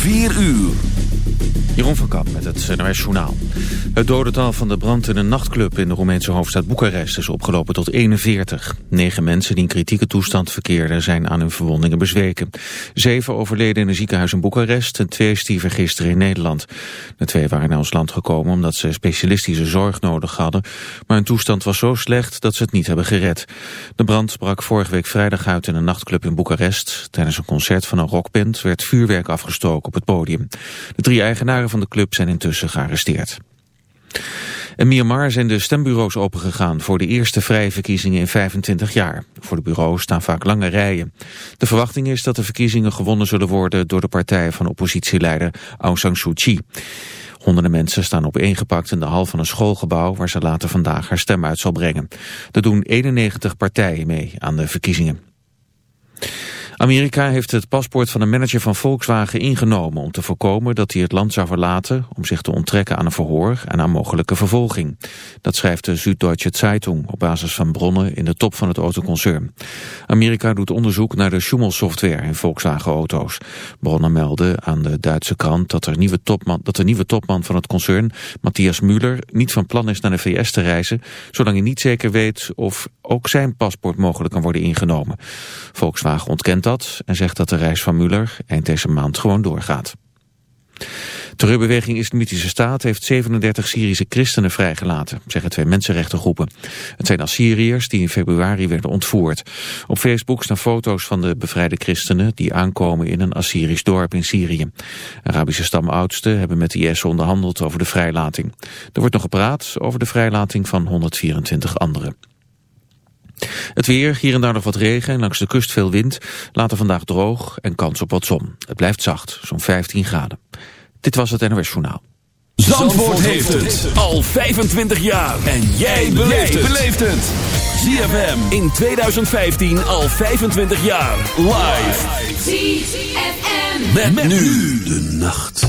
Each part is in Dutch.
4 uur. Jeroen van Kamp met het NOS Journaal. Het dodental van de brand in een nachtclub in de Roemeense hoofdstad Boekarest is opgelopen tot 41. Negen mensen die in kritieke toestand verkeerden zijn aan hun verwondingen bezweken. Zeven overleden in een ziekenhuis in Boekarest en twee stierven gisteren in Nederland. De twee waren naar ons land gekomen omdat ze specialistische zorg nodig hadden, maar hun toestand was zo slecht dat ze het niet hebben gered. De brand brak vorige week vrijdag uit in een nachtclub in Boekarest. Tijdens een concert van een rockband werd vuurwerk afgestoken op het podium. De drie eigenaren van de club zijn intussen gearresteerd. In Myanmar zijn de stembureaus opengegaan voor de eerste vrije verkiezingen in 25 jaar. Voor de bureaus staan vaak lange rijen. De verwachting is dat de verkiezingen gewonnen zullen worden door de partij van oppositieleider Aung San Suu Kyi. Honderden mensen staan opeengepakt in de hal van een schoolgebouw waar ze later vandaag haar stem uit zal brengen. Er doen 91 partijen mee aan de verkiezingen. Amerika heeft het paspoort van een manager van Volkswagen ingenomen om te voorkomen dat hij het land zou verlaten om zich te onttrekken aan een verhoor en aan mogelijke vervolging. Dat schrijft de Süddeutsche Zeitung op basis van bronnen in de top van het autoconcern. Amerika doet onderzoek naar de Schumel-software in Volkswagen-auto's. Bronnen melden aan de Duitse krant dat, er nieuwe topman, dat de nieuwe topman van het concern, Matthias Müller, niet van plan is naar de VS te reizen, zolang hij niet zeker weet of ook zijn paspoort mogelijk kan worden ingenomen. Volkswagen ontkent dat en zegt dat de reis van Muller eind deze maand gewoon doorgaat. Terreurbeweging Islamitische Staat heeft 37 Syrische christenen vrijgelaten, zeggen twee mensenrechtengroepen. Het zijn Assyriërs die in februari werden ontvoerd. Op Facebook staan foto's van de bevrijde christenen die aankomen in een Assyrisch dorp in Syrië. Arabische stamoudsten hebben met IS onderhandeld over de vrijlating. Er wordt nog gepraat over de vrijlating van 124 anderen. Het weer, hier en daar nog wat regen en langs de kust veel wind. Later vandaag droog en kans op wat zon. Het blijft zacht, zo'n 15 graden. Dit was het NOS Journaal. Zandvoort, Zandvoort heeft het al 25 jaar. En jij beleeft het. ZFM in 2015 al 25 jaar. Live. ZFM. Met, met nu de nacht.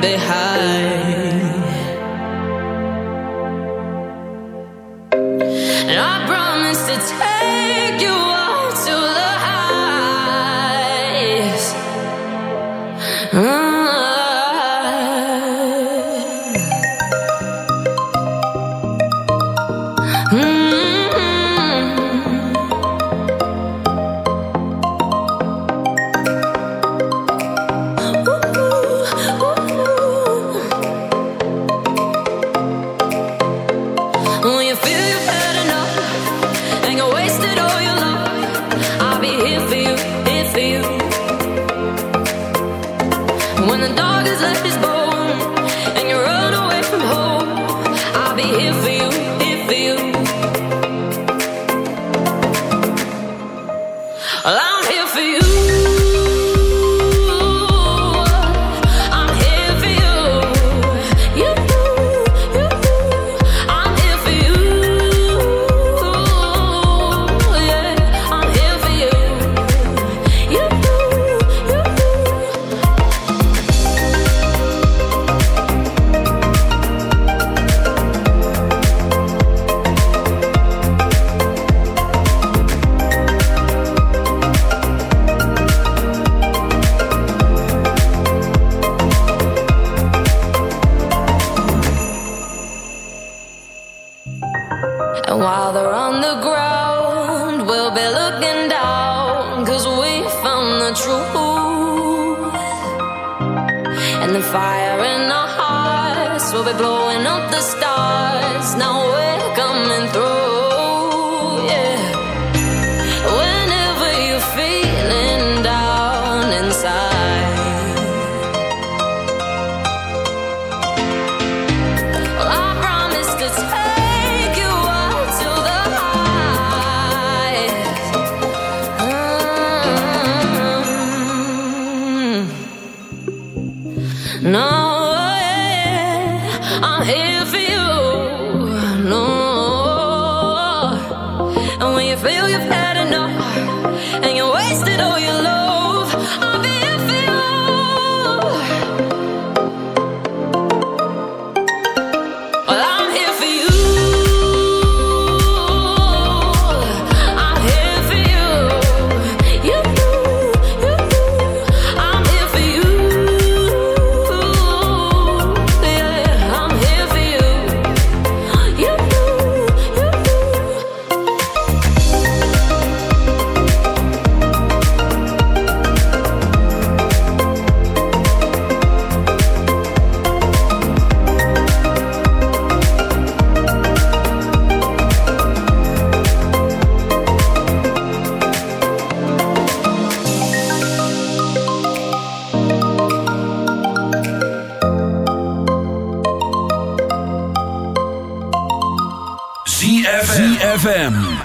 behind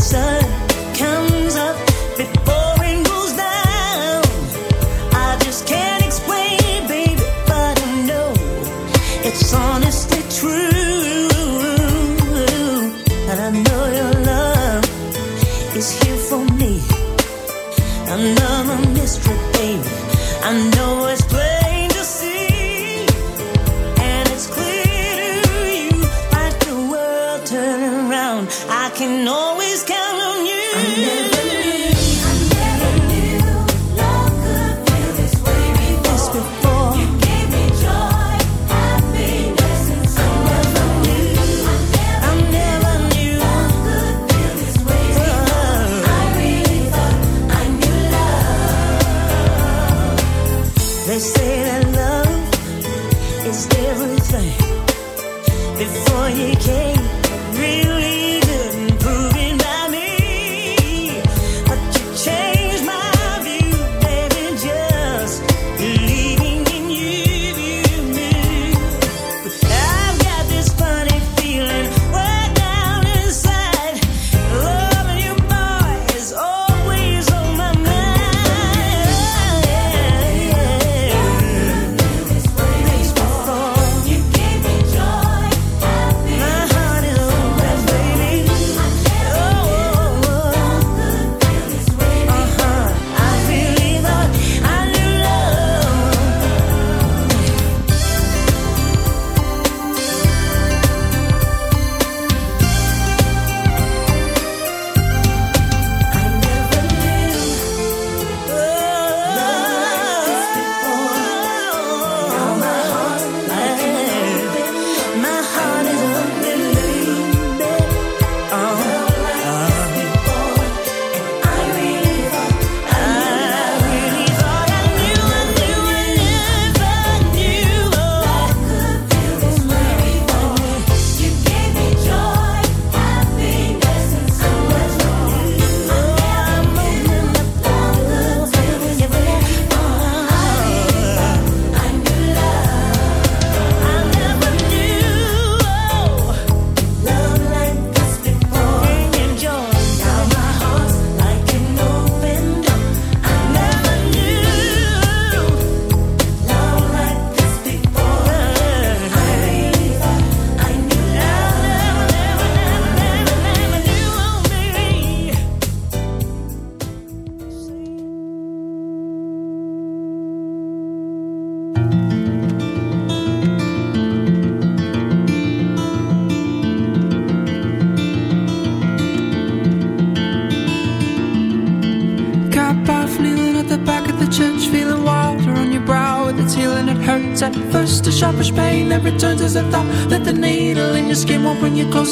so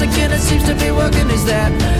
the kid seems to be working is that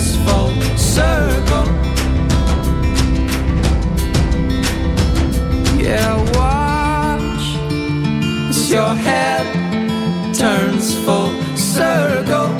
lives full circle. Yeah, watch as your head turns full circle.